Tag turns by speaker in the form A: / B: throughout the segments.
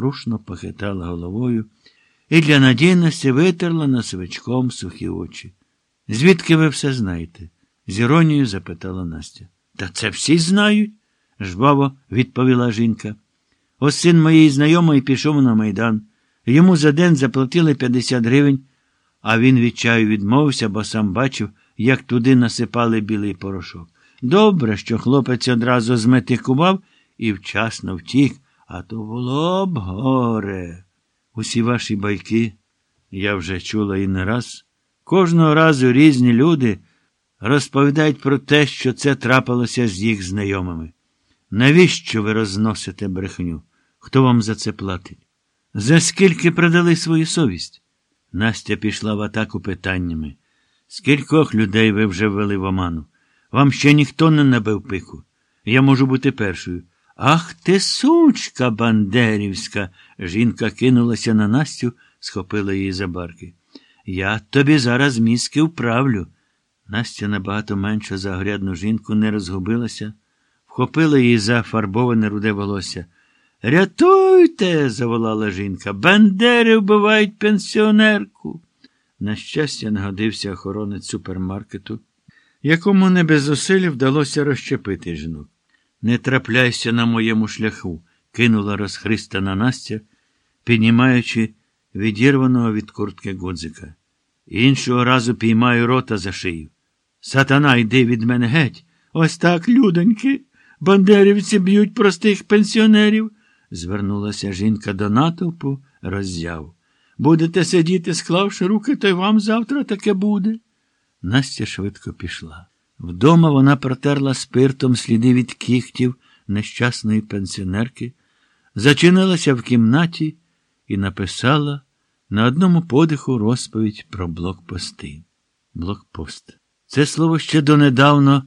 A: рушно похитала головою і для надійності витерла носовичком сухі очі. Звідки ви все знаєте? з іронією запитала Настя. Та це всі знають, жваво відповіла жінка. Ось син моєї знайомої пішов на майдан. Йому за день заплатили 50 гривень, а він від чаю відмовився, бо сам бачив, як туди насипали білий порошок. Добре, що хлопець одразу зметикував і вчасно втік, а то було б горе. Усі ваші байки, я вже чула і не раз. Кожного разу різні люди розповідають про те, що це трапилося з їх знайомими. Навіщо ви розносите брехню? Хто вам за це платить? За скільки продали свою совість? Настя пішла в атаку питаннями. Скількох людей ви вже ввели в оману? Вам ще ніхто не набив пику. Я можу бути першою. Ах ти, сучка бандерівська. Жінка кинулася на Настю, схопила її за барки. Я тобі зараз мізки вправлю. Настя набагато менше за огрядну жінку не розгубилася, вхопила її за фарбоване руде волосся. Рятуйте, заволала жінка. Бандери вбивають пенсіонерку. На щастя, нагодився охоронець супермаркету, якому не без зусиль вдалося розщепити жінок. Не трапляйся на моєму шляху, кинула розхристана Настя, піднімаючи відірваного від куртки гудзика. Іншого разу піймаю рота за шию. Сатана, йди від мене геть. Ось так, людоньки. Бандерівці б'ють простих пенсіонерів, звернулася жінка до натовпу, роззяв. Будете сидіти, склавши руки, то й вам завтра таке буде. Настя швидко пішла. Вдома вона протерла спиртом сліди від кіхтів нещасної пенсіонерки, зачинилася в кімнаті і написала на одному подиху розповідь про блокпости. Блокпост. Це слово ще донедавно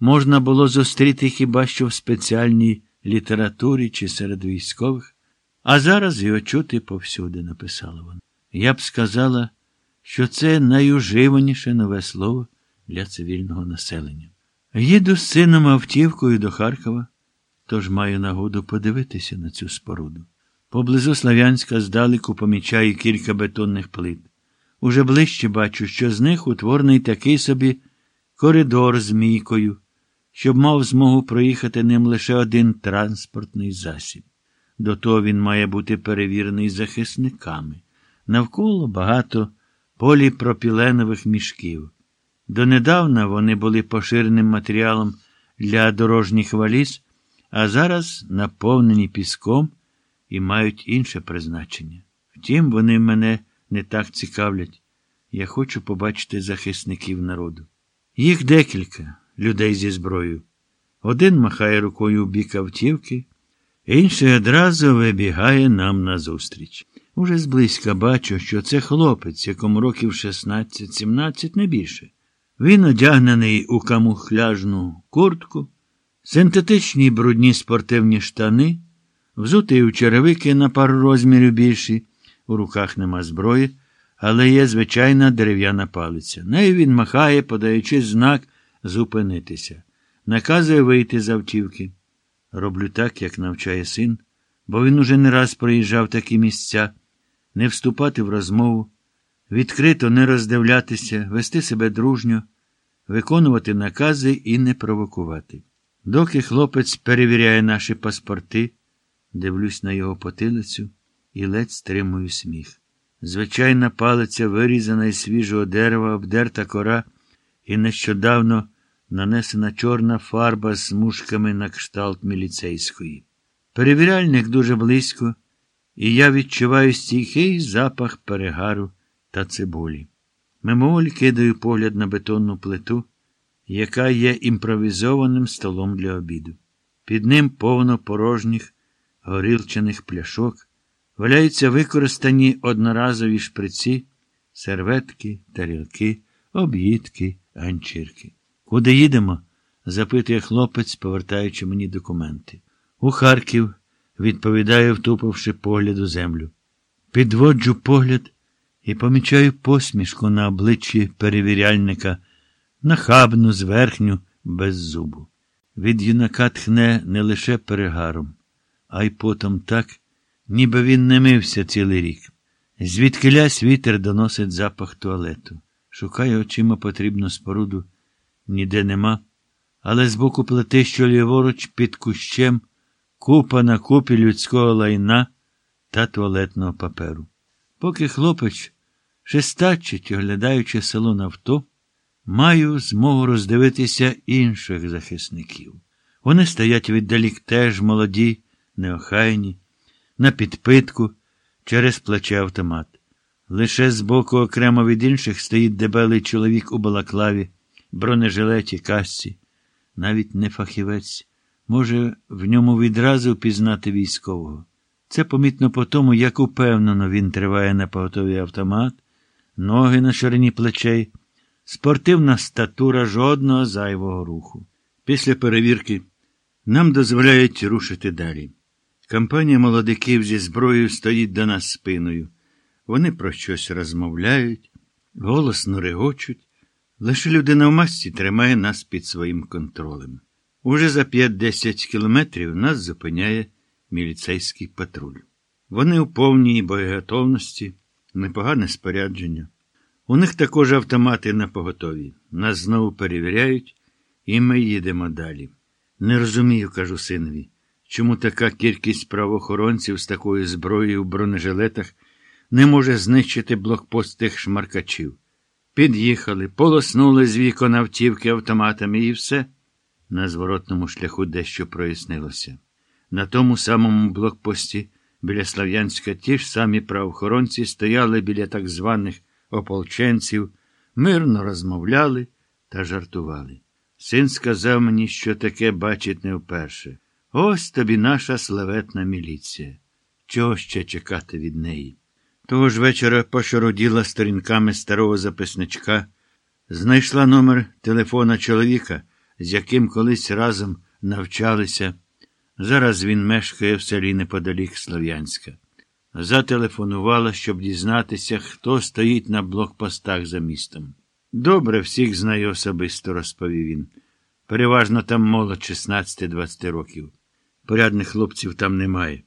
A: можна було зустріти хіба що в спеціальній літературі чи серед військових, а зараз його чути повсюди, написала вона. Я б сказала, що це найуживаніше нове слово для цивільного населення. Їду з сином автівкою до Харкова, тож маю нагоду подивитися на цю споруду. Поблизу Славянська здалеку помічаю кілька бетонних плит. Уже ближче бачу, що з них утворений такий собі коридор з мійкою, щоб мав змогу проїхати ним лише один транспортний засіб. До того він має бути перевірений захисниками. Навколо багато поліпропіленових мішків. Донедавна вони були поширеним матеріалом для дорожніх валіз, а зараз наповнені піском і мають інше призначення. Втім, вони мене не так цікавлять. Я хочу побачити захисників народу. Їх декілька людей зі зброєю. Один махає рукою в бік автівки, інший одразу вибігає нам назустріч. Уже зблизька бачу, що це хлопець, якому років 16-17 не більше. Він одягнений у камуфляжну куртку, синтетичні брудні спортивні штани, взутий у черевики на пару розмірів більші, у руках нема зброї, але є звичайна дерев'яна палиця. Нею він махає, подаючи знак зупинитися. Наказує вийти з автівки. Роблю так, як навчає син, бо він уже не раз проїжджав такі місця, не вступати в розмову, відкрито не роздивлятися, вести себе дружньо, виконувати накази і не провокувати. Доки хлопець перевіряє наші паспорти, дивлюсь на його потилицю і ледь стримую сміх. Звичайна палиця вирізана із свіжого дерева, обдерта кора, і нещодавно нанесена чорна фарба з смужками на кшталт міліцейської. Перевіряльник дуже близько, і я відчуваю стійкий запах перегару та цибулі. Мимоволі кидаю погляд на бетонну плиту, яка є імпровізованим столом для обіду. Під ним повно порожніх горілчаних пляшок, валяються використані одноразові шприці, серветки, тарілки, об'їдки, ганчірки. Куди їдемо? запитує хлопець, повертаючи мені документи. У Харків, відповідаю, втупивши погляд у землю. Підводжу погляд і помічаю посмішку на обличчі перевіряльника, нахабну, зверхню, без зубу. Від юнака тхне не лише перегаром, а й потом так, ніби він не мився цілий рік. Звідкилясь вітер доносить запах туалету. Шукає очима потрібну споруду, ніде нема, але збоку плити, що ліворуч під кущем, купа на купі людського лайна та туалетного паперу. Поки хлопець шестачить, оглядаючи село авто, маю змогу роздивитися інших захисників. Вони стоять віддалік теж молоді, неохайні, на підпитку через плече автомат. Лише збоку окремо від інших стоїть дебелий чоловік у балаклаві, бронежилеті, касці. Навіть не фахівець. Може в ньому відразу впізнати військового. Це помітно по тому, як упевнено він триває на поготовий автомат, ноги на ширині плечей, спортивна статура жодного зайвого руху. Після перевірки нам дозволяють рушити далі. Компанія молодиків зі зброєю стоїть до нас спиною. Вони про щось розмовляють, голосно регочуть. Лише людина в масці тримає нас під своїм контролем. Уже за 5-10 кілометрів нас зупиняє міліцейський патруль. Вони у повній боєготовності, непогане спорядження. У них також автомати на поготові. Нас знову перевіряють, і ми їдемо далі. Не розумію, кажу синові, чому така кількість правоохоронців з такою зброєю в бронежилетах не може знищити блокпост тих шмаркачів. Під'їхали, полоснули з вікон автівки автоматами і все. На зворотному шляху дещо прояснилося. На тому самому блокпості біля Слав'янська ті ж самі правоохоронці стояли біля так званих ополченців, мирно розмовляли та жартували. Син сказав мені, що таке бачить не вперше. Ось тобі наша славетна міліція. Чого ще чекати від неї? Того ж вечора пошароділа сторінками старого записничка, знайшла номер телефона чоловіка, з яким колись разом навчалися. Зараз він мешкає в селі неподалік Слов'янська. Зателефонувала, щоб дізнатися, хто стоїть на блокпостах за містом. Добре всіх знаю особисто, розповів він. Переважно там молодь 16-20 років. Порядних хлопців там немає.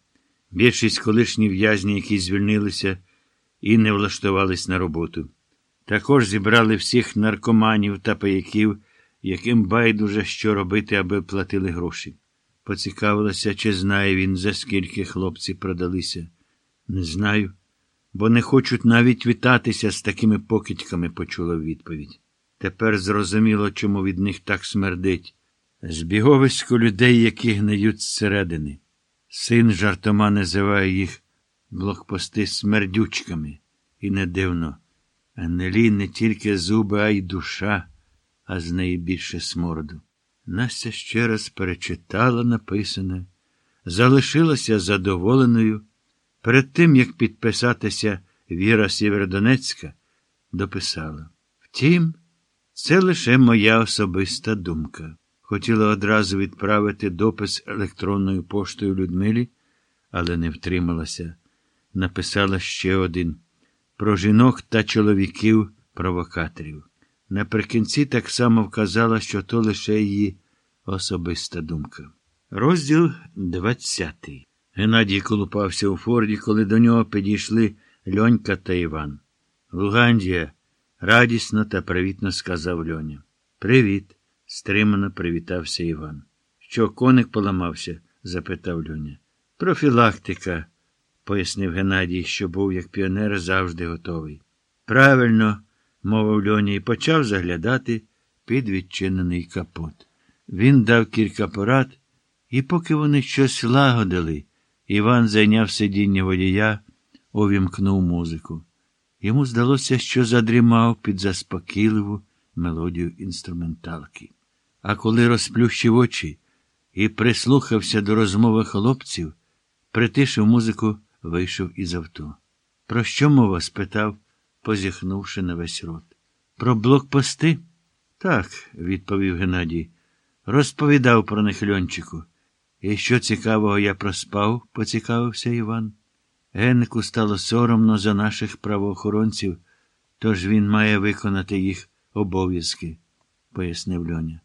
A: Більшість колишні в'язні, які звільнилися і не влаштувались на роботу. Також зібрали всіх наркоманів та паяків, яким байдуже що робити, аби платили гроші. Поцікавилася, чи знає він, за скільки хлопці продалися. Не знаю, бо не хочуть навіть вітатися з такими покидьками, почула відповідь. Тепер зрозуміло, чому від них так смердить. Збіговисько людей, які гниють зсередини. Син жартома називає їх блокпости смердючками. І не дивно. Анелі не тільки зуби, а й душа, а з неї більше сморду. Настя ще раз перечитала написане, залишилася задоволеною. Перед тим, як підписатися Віра Сєвєродонецька, дописала. Втім, це лише моя особиста думка. Хотіла одразу відправити допис електронною поштою Людмилі, але не втрималася. Написала ще один про жінок та чоловіків провокаторів. Наприкінці так само вказала, що то лише її особиста думка. Розділ двадцятий. Геннадій колупався у форді, коли до нього підійшли Льонька та Іван. Лугандія, радісно та привітно сказав Льоня. Привіт, стримано привітався Іван. Що коник поламався? запитав Льоня. Профілактика, пояснив Геннадій, що був, як піонер, завжди готовий. Правильно, мовив Льоня і почав заглядати під відчинений капот. Він дав кілька порад, і поки вони щось лагодили, Іван зайняв сидіння водія, увімкнув музику. Йому здалося, що задрімав під заспокійливу мелодію інструменталки. А коли розплющив очі і прислухався до розмови хлопців, притишив музику, вийшов із авто. Про що мова? спитав, позіхнувши на весь рот. Про блокпости? Так, відповів Геннадій. Розповідав про них льончику. І що цікавого я проспав, поцікавився Іван. Геннику стало соромно за наших правоохоронців, тож він має виконати їх обов'язки, пояснив Льоня.